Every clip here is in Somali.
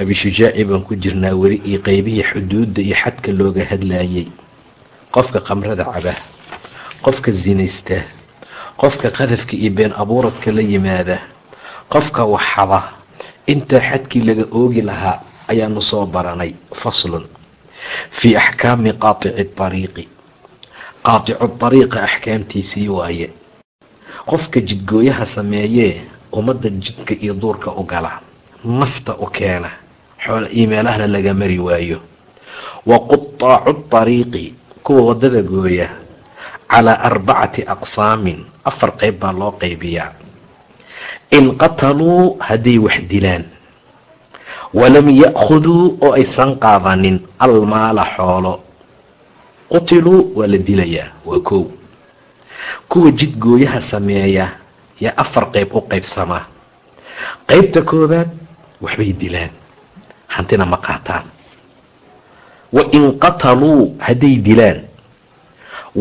abishujaaci baan ku jirnaa weli iyo qeybihii xuduudda iyo xadka looga hadlayay. Qofka khamrada caba qofka sinaysta qofka qadafka iyo been abuuradka la yimaada qofka waxada intaa xadkii laga oogi lahaa ayaanu soo baranay faslun. Fii axkaami qaatici ariiqi qaaticu ariiqa axkaamtiisii waaye. Qofka jidgooyaha sameeyee ummadda jidka iyo duurka u gala nafta u keena meelahana laga mari waayo. Wa qutaacu ariiqi kuwa waddada gooya calaa arbacati aqsaamin afar qeyb baa loo qaybiyaa. In qataluu hadday wax dilaan. Walam ya'khuduu oo aysan qaadanin almaala xoolo. Qutiluu waa la dilayaa waa kow. Kuwa jidgooyaha sameeya yaa afar qeyb u qaybsamaa. Qeybta koobaad waxbay dilaan hantina ma qaataan. Wa in qataluu hadday dilaan.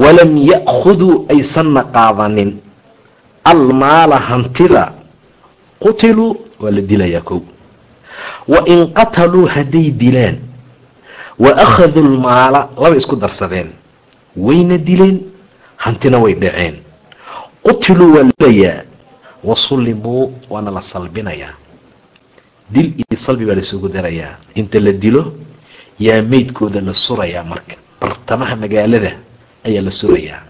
Walam ya'khuduu aysanna qaadanin. Almaala hantida qutiluu waa la dilayaa kow. Wa in qataluu hadday dilaan. Wa akhaduu lmaala laba isku darsadeen. Wayna dileen hantina way dhaceen. Qutiluu waa la dilayaa. Wa sullimuu waana la salbinayaa dil iyo salbi baa lasugu darayaa inta la dilo yaa meydkooda la surayaa marka. Bartamaha magaalada ayaa la surayaa.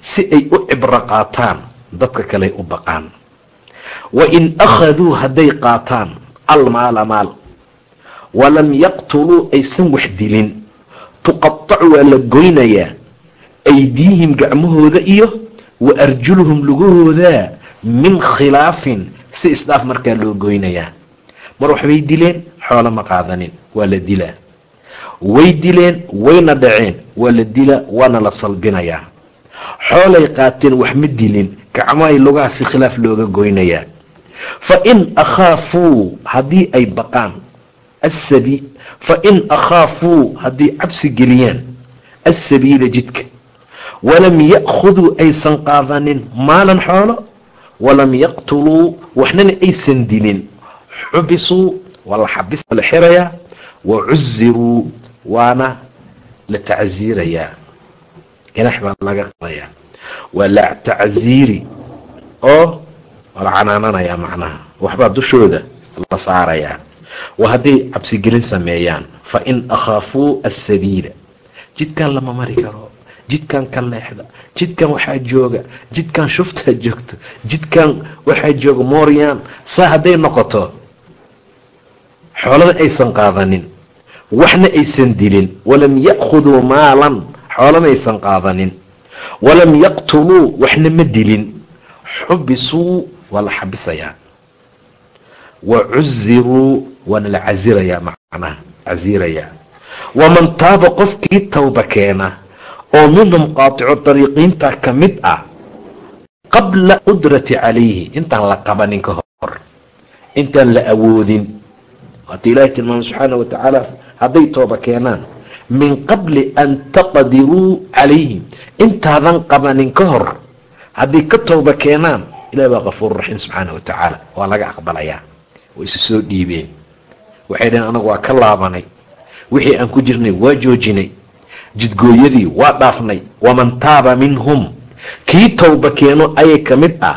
Si ay u cibro qaataan dadka kale u baqaan. Wa in akhaduu hadday qaataan almaala maal. Walam yaqtuluu aysan wax dilin. Tuqatacu waa la goynayaa. Aydiihim gacmahooda iyo wa arjuluhum lugahooda min khilaafin. Si isdhaaf markaa loo goynayaa mar waxbay dileen xoolo ma qaadanin waa la dilaa. Way dileen wayna dhaceen waa la dilaa waana la salbinayaa. Xoolay qaateen wax ma dilin gacmahay lugaha si khilaaf looga goynayaa fa in akhaafuu haddii ay baqaan asabi fa in akhaafuu haddii cabsi geliyaan assabiila jidka. Walam ya'khuduu aysan qaadanin maalan xoolo? Walam yaqtuluu waxnana aysan dilin xubisuu waa la xabis la xirayaa wa cuziruu waana la tacsiirayaa ganax baa laga qadayaa waa la tacsiiri oo la canaananayaa macnaha. Waxbaa dushooda la saarayaa waa hadday cabsigelin sameeyaan fa in akhaafuu asabiila jidkan lama mari karo. Jidkan ka leexda. Jidkan waxaa jooga. Jidkan shuftaa joogto. Jidkan waxaa jooga mooryan saa hadday noqoto xoolana aysan qaadanin waxna aysan dilin walam ya'khuduu maalan xoolana aysan qaadanin. Walam yaqtuluu waxna ma dilin. Xubisuu waa la xabisayaa wa cuziruu waana la casirayaa macnaha casirayaa waman taaba qofkii tawba keena oo minhum qaaticu dariiqiinta ka mid ah qabla qudrati calayhi intaan la qabanin ka hor intaan la awoodin waata ilaahi tilmaamay subxaana wa tacaala hadday tooba keenaan min qabli an taqdiruu calayhim intaadan qabanin ka hor hadday ka tooba keenaan ilahi baa kafuuru raxiim subxaana wa tacaala waa laga aqbalayaa way isu soo dhiibeen waxay dhaheen anagu waa ka laabanay wixii aan ku jirnay waa joojinay jidgooyadii waa dhaafnay waman taaba minhum kii towba keeno ayay ka mid ah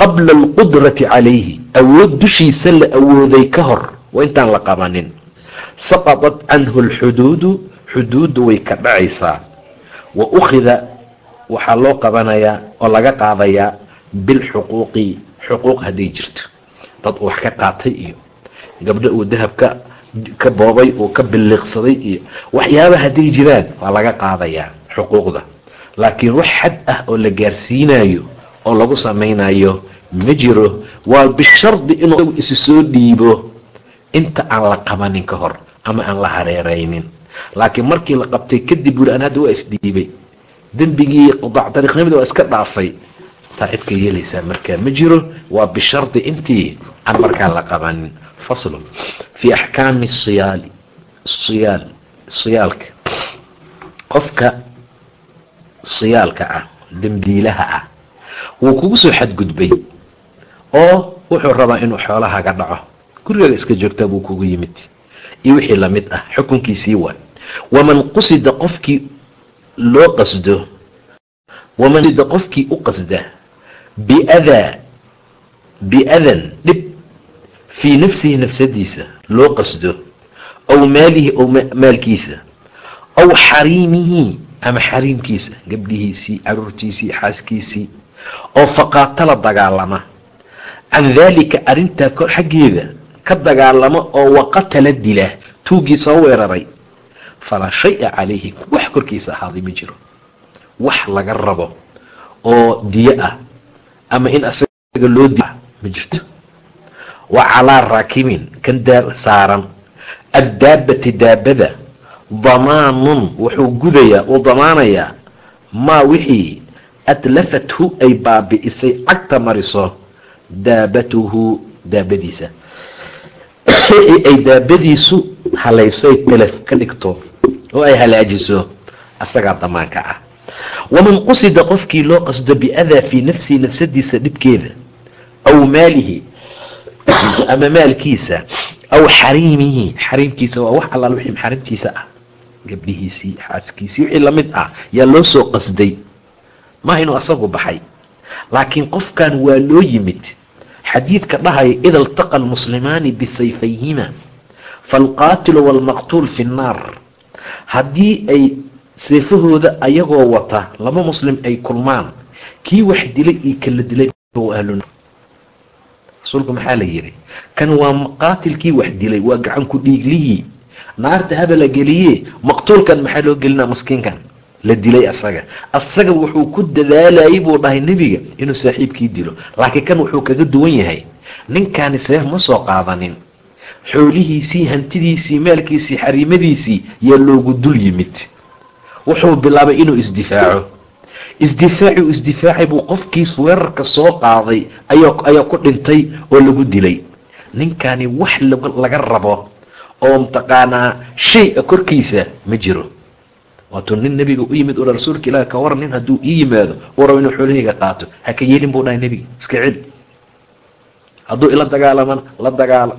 qabla alqudrati calayhi awood dushiisa la awooday ka hor waa intaan la qabanin saqadat canhu alxuduudu xuduuddu way ka dhacaysaa. Wa ukhida waxaa loo qabanayaa oo laga qaadayaa bilxuquuqi xuquuq hadday jirto. Dad uu wax ka qaatay iyo gabdho uu dahabka ka boobay uu ka biliiqsaday iyo waxyaaba hadday jiraan waa laga qaadayaa xuquuqda. Laakiin wax xad ah oo la gaarsiinayo oo lagu samaynayo ma jiro. Waa bishardi inuu isu soo dhiibo inta aan la qabanin ka hor ama aan la hareeraynin. Laakiin markii la qabtay kadib buuri an hadda waa isdhiibay dembigii qudaac dariiqnimada waa iska dhaafay. Taa cidka yeelaysaa markaa ma jiro waa bishardi intii aan markaa la qabanin faslun fii axkaami siyaali siyaal siyaalka. Qofka siyaalka ah dembiilaha ah wuu kugu soo xadgudbay oo wuxuu rabaa inuu xoolahaaga dhaco gurigaaga iska joogtaa buu kugu yimid. Iyo wixii la mid ah xukunkiisii waay waman qusida qofkii loo qasdo waman qusida qofkii u qasda biadaa biadan dhib fii nafsihi nafsadiisa loo qasdo aw maalihi aw maalkiisa aw xariimihi ama xariimkiisa gabdhihiisii caruurtiisii xaaskiisii oo faqaatala dagaalama can daalika arrintaa kor xaggeeda ka dagaalama oo waqatala dila tuugii soo weeraray. Falaa shay-a calayhi wax korkiisa ahaaday ma jiro. Wax laga rabo oo diyo ah ama in asaga loo di ma jirto. Wa calaa raakibin kan daa saaran. Addaabati daabada damaanun wuxuu gudayaa uu damaanayaa maa wixii atlafathu ay baabi'isay cagta mariso daabatuhu daabadiisa wixii ay daabadiisu halaysoy talaf ka dhigto oo ay halaajiso asagaa damaanka ah. Waman qusida qofkii loo qasdo biadaa fii nafsihi nafsadiisa dhibkeeda aw maalihi ama maalkiisa aw xariimihi xariimkiisa waa wax allaal wixii xariimtiisa ah gabdhihiisii xaaskiisii wixii la mid ah yaa loo soo qasday maaha inuu asagu baxay. Laakiin qofkan waa loo yimid xadiidka dhahaya ida iltaqa almuslimaani bisayfayhima faalqaatilu waalmaqtuul fi nnaar haddii ay seefahooda ayagoo wata laba muslim ay kulmaan kii wax dilay iyo kala dilay ahlu rasuulku maxaa la yidhi? Kan waa qaatilkii wax dilay waa gacan ku dhiiglihii naarta haba la geliye maqtuulkan maxaa loo gelinaa maskiinkan la dilay asaga. Asaga wuxuu ku dadaalayay buu dhahay nebiga inuu saaxiibkii dilo. Laakiin kan wuxuu kaga duwan yahay ninkaani seef ma soo qaadanin. Xoolihiisii hantidiisii maalkiisii xariimadiisii yaa loogu dul yimid. Wuxuu bilaabay inuu isdifaaco. Isdifaaci u isdifaacay buu qofkiis weerarka soo qaaday ayaa ku dhintay oo lagu dilay. Ninkani wax laga rabo oo mataqaanaa shay a korkiisa ma jiro waatuu nin nebiga u yimid ua rasuulka ilaah ka waran nin hadduu ii yimaado uu rabo inuu xoolahayga qaato ha ka yeelin buu dhahay nebiga iska celi hadduu ila dagaalamana la dagaala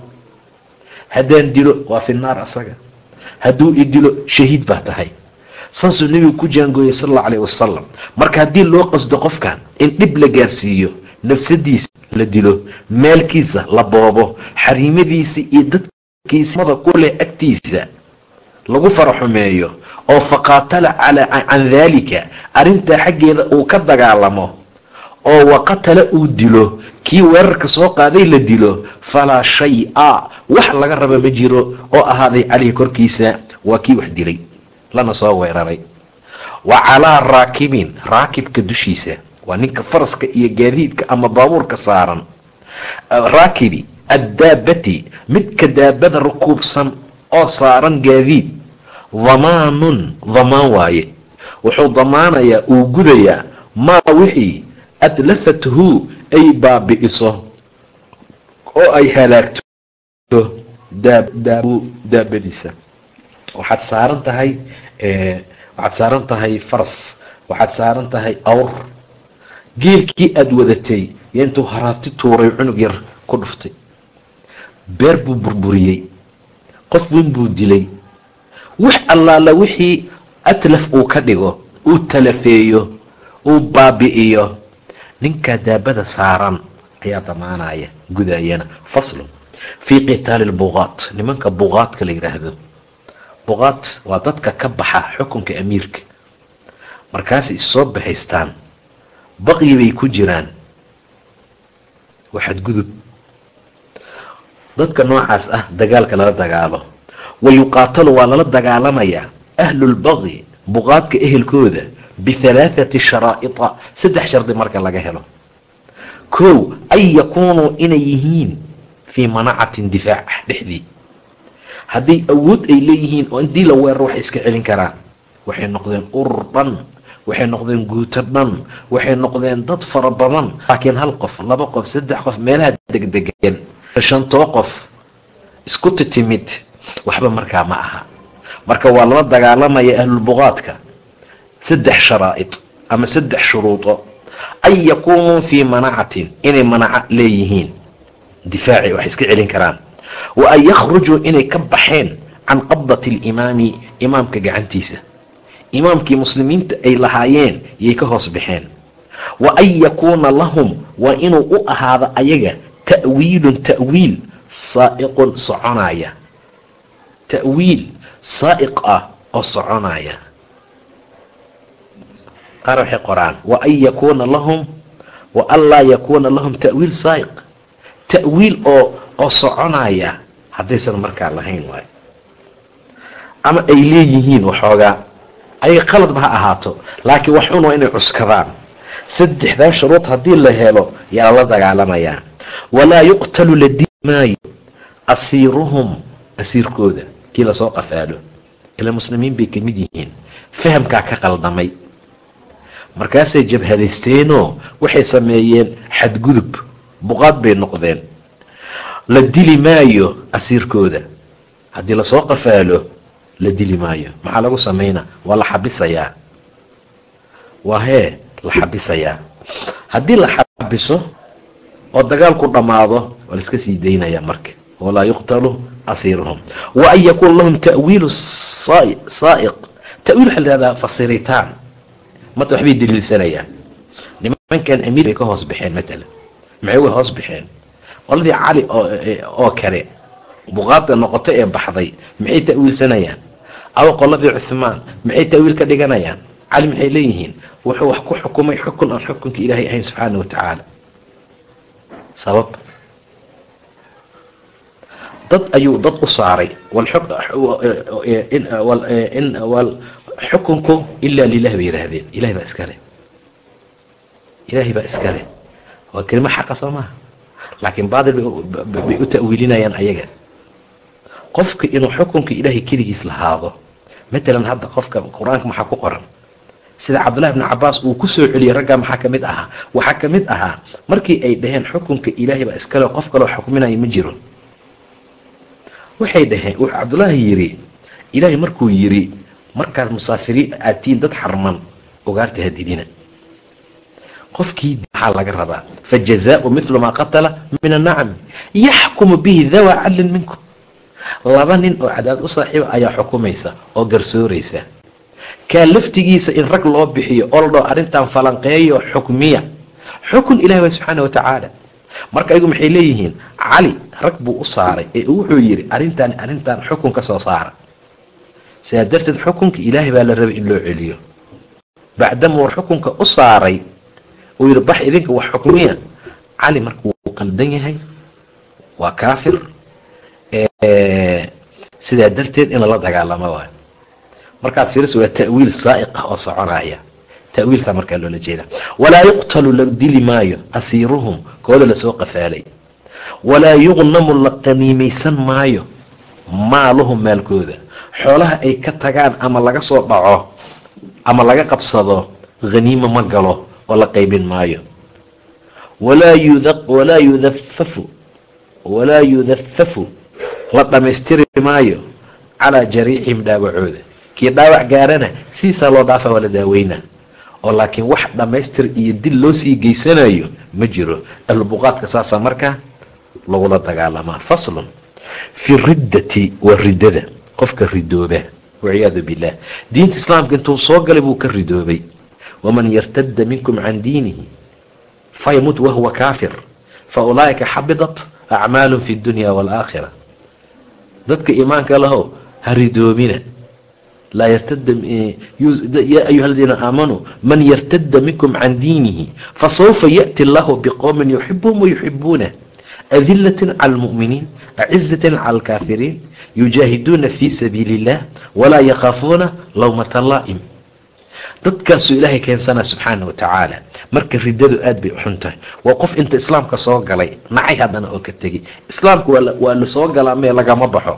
haddaan dilo waa fi naar asaga. Hadduu i dilo shahiid baa tahay. Saasuu nebigu ku jaangooyey sal allau alayh wasalam marka haddii loo qasdo qofkan in dhib la gaarsiiyo nafsadiisa la dilo maalkiisa la boobo xariimadiisa iyo dadkiismada ku leh agtiisa lagu faraxumeeyo oo faqaatala can daalika arrintaa xaggeeda uu ka dagaalamo oo waqatala uu dilo kii weerarka soo qaaday la dilo falaa shay-a wax laga raba ma jiro oo ahaaday caleyhi korkiisa waa kii wax dilay lana soo weeraray. Wa calaa raakibin raakibka dushiisa waa ninka faraska iyo gaadiidka ama baabuurka saaran. Raakibi addaabati midka daabada rukuubsan oo saaran gaadiid damaanun damaan waaye. Wuxuu damaanayaa uu gudayaa maa wixii atlafathu ay baabi'iso oo ay halaagto daabadiisa. Waxaad saaran tahay waxaad saaran tahay faras waxaad saaran tahay awr. Geelkii aada wadatay yo intuu haraabti tuuray cunug yar ku dhuftay. Beer buu burburiyey. Qof weyn buu dilay wax allaala wixii atlaf uu ka dhigo uu talafeeyo uu baabi'iyo ninkaa daabada saaran ayaa damaanaya gudayana faslun fii qitaali lbuqaat nimanka buqaadka la yidhaahdo buqaad waa dadka ka baxa xukunka amiirka. Markaasay issoo baxaystaan baqyi bay ku jiraan. Waxaad gudub. Dadka noocaas ah dagaalka lala dagaalo wa yuqaatalu waa lala dagaalamayaa ahlulbaqyi buqaadka ehelkooda bihalaathati sharaa'ita saddex shardi marka laga helo kow an yakuunuu inay yihiin fii manacatin difaac dhexdii hadday awood ay leeyihiin oo indii la weeraro waxay iska celin karaan waxay noqdeen urur dhan waxay noqdeen guuto dhan waxay noqdeen dad fara badan laakiin hal qof laba qof saddex qof meelaha degdegan shantoo qof isku titimid waxba markaa ma aha. Marka waa lala dagaalamaya ahlulbuqaadka saddex sharaa'id ama saddex shuruudo. An yakuunuu fii manacatin inay manaco leeyihiin. Difaaci wax iska celin karaan. Wa an yakhrujuu inay ka baxeen can qabdati alimaami imaamka gacantiisa. Imaamkii muslimiinta ay lahaayeen yay ka hoos baxeen. Wa an yakuuna lahum waa inuu u ahaado ayaga ta'wiilun ta'wiil saa'iqun soconaya ta'wiil saa'iq ah oo soconaya. Qaar waxay qoraan wa an yakuuna lahum wa an laa yakuuna lahum ta'wiil saa'iq ta'wiil oo oo soconaya haddaysan markaa lahayn waayo ama ay leeyihiin waxoogaa ayaga qaladba ha ahaato laakiin wax un waa inay cuskadaan. Saddexdaa shuruud haddii la helo yaa lala dagaalamayaa. Walaa yuqtalu la dili maayo asiiruhum asiirkooda kii la soo qafaalo ila muslimiin bay ka mid yihiin. Fahamkaa ka qaldamay. Markaasay jabhadaysteenoo waxay sameeyeen xadgudub buqaad bay noqdeen. La dili maayo asiirkooda. Haddii la soo qafaalo la dili maayo. Maxaa lagu samaynaa waa la xabisayaa. Waa hee la xabisayaa. Haddii la xabiso oo dagaalku dhammaado waa la iska sii daynayaa marka. Walaa yuqtalu asiiruhum wa an yakuuna lahum ta'wiilu saa'iq ta'wiil waxaa la ihahdaa fasiritaan. Mata waxbay daliilsanayaan. Nimankan amiir bay ka hoos baxeen matalan maxay way hoos baxeen? Qoladii cali oo kale buqaadda noqoto ee baxday maxay ta'wiilsanayaan? Aba qoladii cuhmaan maxay ta'wiil ka dhiganayaan? Cali maxay leeyihiin? Wuxuu wax ku xukumay xukun aan xukunka ilaahay ahayn subxaana wa tacaala sabab dad ayuu dad u saaray. Xukunku ilaa lilah bay yihaahdeen ilahay baa iskale ilaahay baa iskale waa kelimo xaqa soo laakiin baatil bay u ta'wiilinayaan ayaga. Qofka inuu xukunka ilaahay keligiis lahaado matalan hadda qofka qur'aanka maxaa ku qoran? Sida cabdullahi bni cabaas uu ku soo celiyey raggaa maxaa ka mid ahaa? Waxaa ka mid ahaa markii ay dhaheen xukunka ilaahay baa iskale qof kaloo xukminaya ma jiro waxay dhaheen wuxuu cabdullaahi yidhi ilaahay markuu yidhi markaad musaafiriin aad tihiin dad xarman ugaarta hadilina qofkii maxaa laga rabaa fajazaau mithlu maa qatala min annacami yaxkumu bihi dawa cadlin minkum. Laba nin oo cadaad u saaxiiba ayaa xukumaysa oo garsooraysa. Kaa laftigiisa in rag loo bixiyo oo la dhao arrintan falanqeeyo xukmiya. Xukun ilahi wa subxaana wa tacaala marka ayagu maxay leeyihiin? Cali rag buu u saaray ee wuxuu yidhi arrintan arrintan xukun ka soo saara. Sidaa darteed xukunka ilaahay baa la rabay in loo celiyo. Bacdama war xukunka u saaray uu yidhi bax idinka wax xukmiya cali marka wuu qaldan yahay waa kaafir sidaa darteed in lala dagaalamo waayo markaad fiiriso waa ta'wiil saa'iq ah oo soconaya ta'wiiltaa markaa loola jeeda walaa yuqtalu la dili maayo asiiruhum kooda la soo qafaalay. Walaa yuqnamu la qaniimaysan maayo maaluhum maalkooda. Xoolaha ay ka tagaan ama laga soo dhaco ama laga qabsado haniimo ma galo oo la qaybin maayo. Walaa yudafafu walaa yudafafu la dhammaystiri maayo calaa jariixihim dhaawacooda. Kii dhaawac gaarana sidiisaa loo dhaafa waa la daaweynaa oo laakiin wax dhammaystir iyo dil loo sii geysanayo ma jiro. Ahlubuqaadka saasaa markaa lagula dagaalamaa faslun fi riddati waa riddada qofka ridooba walciyaadu billah. Diinta islaamka intuu soo galay buu ka ridoobay waman yartadda minkum can diinihi fayamut wahuwa kaafir fa ulaa'ika xabidat acmaalun fi dunya waalaakhira dadka iimaanka lahow ha ridoobina laa yartada yaa ayuha aladiina aamanuu man yartadda minkum can diinihi fasawfa yaأti allahu biqowmin yuxibuhum wayuxibuunah adilatin cala almu'miniin acizatin cala alkaafiriin yujaahiduuna fii sabiili اllah walaa yakhaafuuna lowmata laa'im dadkaasuu ilaahay keensana subxaana wa tacaala marka riddadu aad bay u xun tahay waa qof inta islaamka soo galay nacay haddana oo ka tegey islaamka waa la soo galaa mee lagama baxo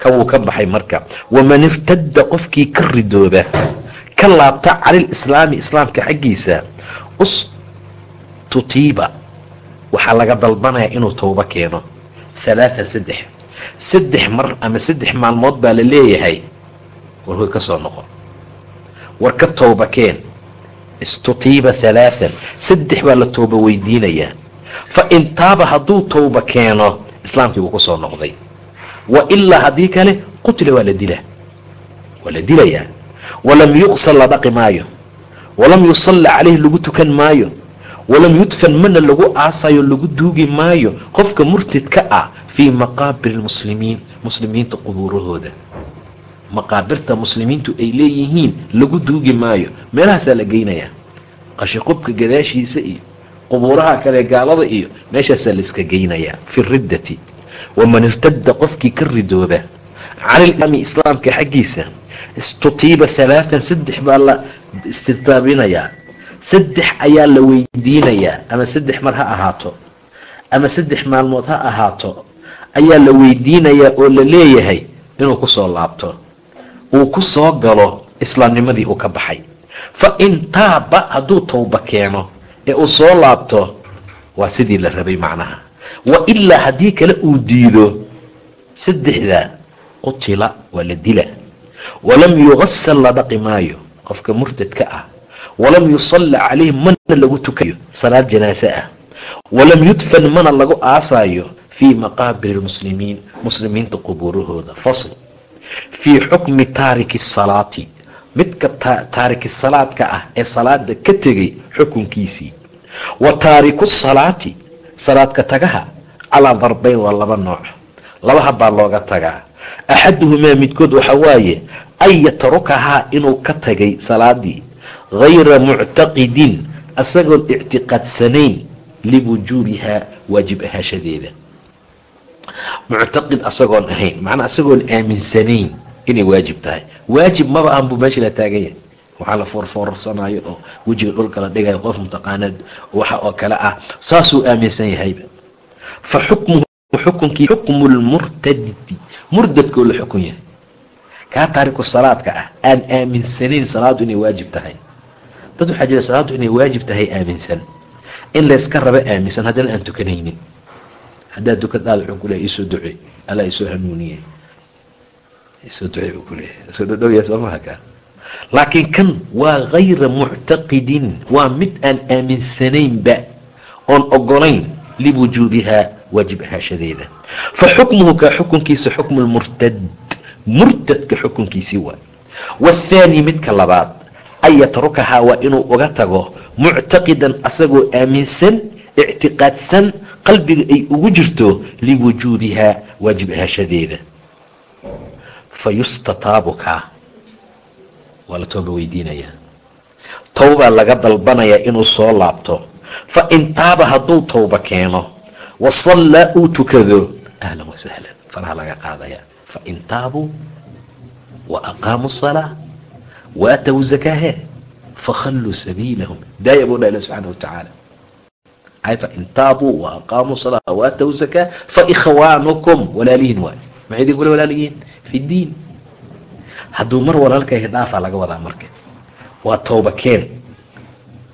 ka wuu ka baxay marka. Waman irtadda qofkii ka ridooba ka laabta calilislaami islaamka xaggiisa ustutiiba waxaa laga dalbanayaa inuu towbo keeno. Halaathan saddex. Saddex mar ama saddex maalmood baa la leeyahay war hoy ka soo noqon war ka towba keen. Istutiiba halaathan saddex baa la towba weydiinayaa. Fa in taaba hadduu towba keeno islaamkii buu ku soo noqday wa ilaa haddii kale qutila waa la dilaa. Waa la dilayaa. Walam yuqsal la dhaqi maayo. Walam yusalla calayhi lagu tukan maayo. Walam yudfan mana lagu aasayo lagu duugi maayo. Qofka murtidka ah fii maqaabir lmuslimiin muslimiinta qubuurahooda. Maqaabirta muslimiintu ay leeyihiin lagu duugi maayo. Meelahaasaa la geynayaa. Qashiqubka gadaashiisa iyo qubuuraha kale gaalada iyo meeshaasaa la iska geynayaa. Fi riddati waman irtadda qofkii ka ridooba canilaami islaamka xaggiisa istutiiba halaathan saddex baa la istitaabinayaa saddex ayaa la weydiinayaa ama saddex mar ha ahaato ama saddex maalmood ha ahaato ayaa la weydiinayaa oo la leeyahay inuu ku soo laabto uu ku soo galo islaamnimadii uu ka baxay fa in taaba hadduu towba keeno ee uu soo laabto waa sidii la rabay macnaha wa ilaa haddii kale uu diido saddexdaa qutila waa la dila. Walam yugasal la dhaqi maayo qofka murtadka ah. Walam yusalla calayhi mana lagu tukayo salaad janaase ah. Walam yudfan mana lagu aasaayo fii maqaabir lmuslimiin muslimiinta qubuurahooda. Fasl. Fii xukmi taariki salaati midka taariki salaadka ah ee salaada ka tegay xukunkiisii. Wa taariku salaati salaadka tagaha calaa darbayn waa laba nooc. Laba habbaa looga tagaa. Axaduhumaa midkood waxa waaye an yatrukahaa inuu ka tagay salaadii hayra muctaqidin asagoon ictiqaadsanayn liwujuubihaa waajib ahaashadeeda. Muctaqid asagoon ahayn macnaa asagoon aaminsanayn inay waajib tahay. Waajib maba ahan buu meesha la taaganya waxaa la foorfoorsanaayo oo wejiga dhulka la dhigayo qof mutaqaanad waxa oo kale ah. Saasuu aaminsan yahayba fa xukmuhu xukunkii xukmu lmurtadi murdadkoo la xukun yahay. Kaa taariku salaadka ah aan aaminsanayn salaadu inay waajib tahay. Dad waxaa jira salaadu inay waajib tahay aaminsan in layska rabo aaminsan haddana aan tukanaynin. Haddaad dukadaada wuxuu kuleeya isoo duce. Alla isoo hanuuniye. Isoo duce buu kuleeyahay soo dhodhowya soomaha kaa laakiin kan waa hayra muctaqidin waa mid aan aaminsanaynba oon ogolayn liwujuubihaa waajib ahaashadeeda. Fa xukmuhu kaa xukunkiisa xukmu lmurtad murtadka xukunkiisii waay waathaani midka labaad an yatrukahaa waa inuu uga tago muctaqidan asagoo aaminsan ictiqaadsan qalbiga ay ugu jirto liwujuubihaa waajib ahaashadeeda. Fa waa la tooba weydiinayaa towbaa laga dalbanayaa inuu soo laabto. Fa in taaba hadduu towba keeno wa sallaa uu tukado ahlan wasahlan faraha laga qaadayaa fa in taabuu wa aqaamuu salaa wa aatow zakaahe fakhalluu sabiilahum. Daaya buu dha ilah subxaana watacaala fain taabuu wa aqaamuu salaa wa aatow zakaa fa ikhwaanukum walaalihiin waay. Maxay idin kula fi diin hadduu mar walaalka yahay dhaafaa laga wadaa marka. Waa tooba keen.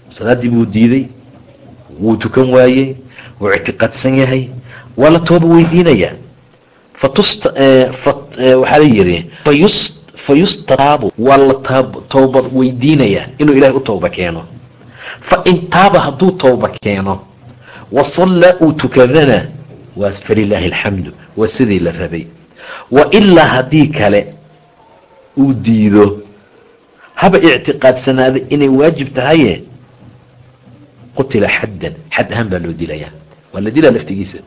Salaaddii buu diiday wuu tukan waayey wuu ictiqaadsan yahay waa la tooba weydiinayaa. Waxaa la fayus fayustataabu waa la tooba weydiinayaa inuu ilaahay u tooba keeno. Fa in taaba hadduu tooba keeno wa sallaa uu tukadana waa falilaahi alxamdu waa sidii la rabay. Wa ilaa haddii kale uu diido. Haba ictiqaadsanaada inay waajib tahaye? Qutila xaddan. Xad ahaan baa loo dilayaa. Waa la dilaa laftigiisa.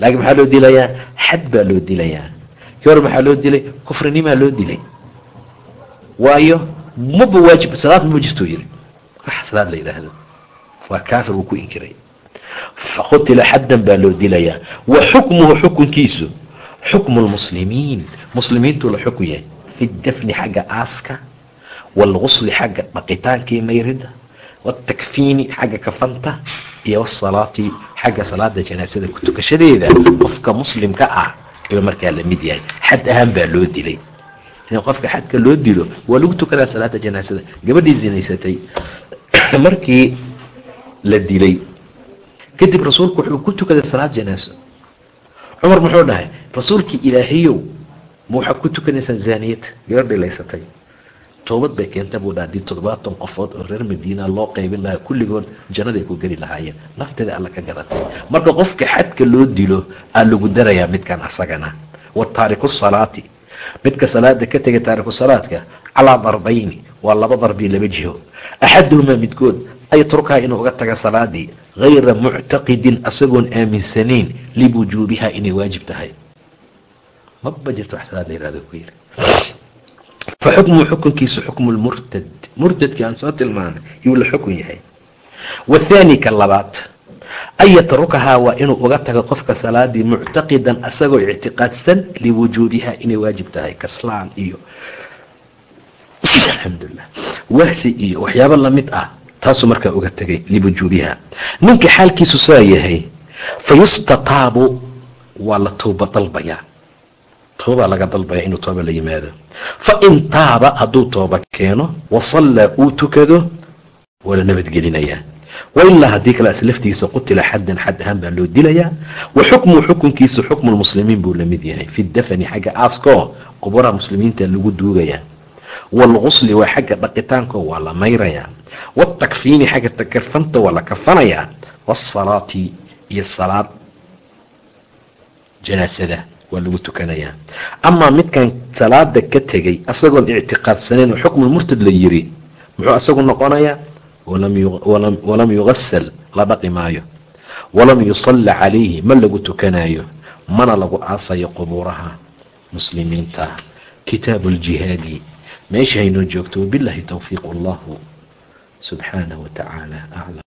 Laakiin maxaa loo dilayaa? Xad baa loo dilayaa. Hore maxaa loo dilay? Kufrinimaa loo dilay. Waayo maba waajib salaad maba jirtuu yiri. Wax salaad la yidhaahdo waa kaafir uu ku inkiray. Qutila xaddan baa loo dilayaa. Wa xukmuhu xukunkiisu xukmu lmuslimiin muslimiintuu la xukun yahay fi dafni xagga aaska waalgusli xagga dhaqitaankii mayrida wاtakfiini xagga kafanta iyo wsalaati xagga salaada janaasada kutukashadeeda qofka muslimka ah ayuu markaa la mid yahay xad ahaan baa loo dilay qofka xadka loo dilo waa lagu tukadaa salaada janaasada gabadhii zinaysatay markii la dilay kadib rasuulku wuxuu ku tukaday salaad janaaso cumar muxuu dhahay rasuulkii ilaahayow ma waxaad ku tukanaysaan zaaniyad? Gabadhii laysatay. Toobad bay keenta buu dha haddii toddobaatan qofood oo reer madiina loo qaybin lahaa kulligood jannaday ku geli lahaayeen. Nafteeda alla ka gadatay marka qofka xadka loo dilo aa lagu darayaa midkan asagana. Wa taariku salaati. Midka salaada ka tegay taariku salaadka calaa darbayni waa laba darbi laba jiho. Axaduhumaa midkood ay turkaa inuu uga taga salaadii hayra muctaqidin asagoon aaminsanayn liwujuubiha inay waajib tahay maba jirto wax la yihahdo ku yiri. Fa xukmuhu xukunkiisu xukmu lmurtad. Murtadkii aan soo tilmaanay yuu la xukun yahay. Wathaani labaad an yatrukahaa waa inuu uga tago qofka salaadii muctaqidan asagoo ictiqaadsan liwujuubiha inay waajib tahay kaslaan iyo alxamdulilah wahsi iyo waxyaabo la mid ah taasuu markaa uga tegay liwujuubiha ninka xaalkiisu saa yahay fa waa la tooba dalbayaa toobaa laga dalbaya inuu tooba la yimaado fa in taaba hadduu tooba keeno wasallaa uu tukado waa la nabadgelinayaa wailaa haddii kale as laftigiisa qutila xaddan xad ahaan baa loo dilayaa wa xukmuhu xukunkiisa xukmu lmuslimiin buu la mid yahay fi dafani xagga aaskoo quburaha muslimiinta lagu duugayaa waalgusli waa xagga dhaqitaanko waa la mayrayaa waatakfiini xagga takarfanta waa la kafanayaa waasalaati iyo salaad janaasada waa lagu tukanayaa. Amaa midkan salaada ka tegay asagoon ictiqaadsanayn oo xukmulmurtad la yiri muxuu asagu noqonayaa walam yugasal la dhaqi maayo. Walam yusalla calayhi ma lagu tukanayo mana lagu aasayo qubuuraha muslimiinta. Kitaabu ljihaadi meesha haynoo joogto wabilaahi towfiiq allahu subxaanaه wa tacaala aclam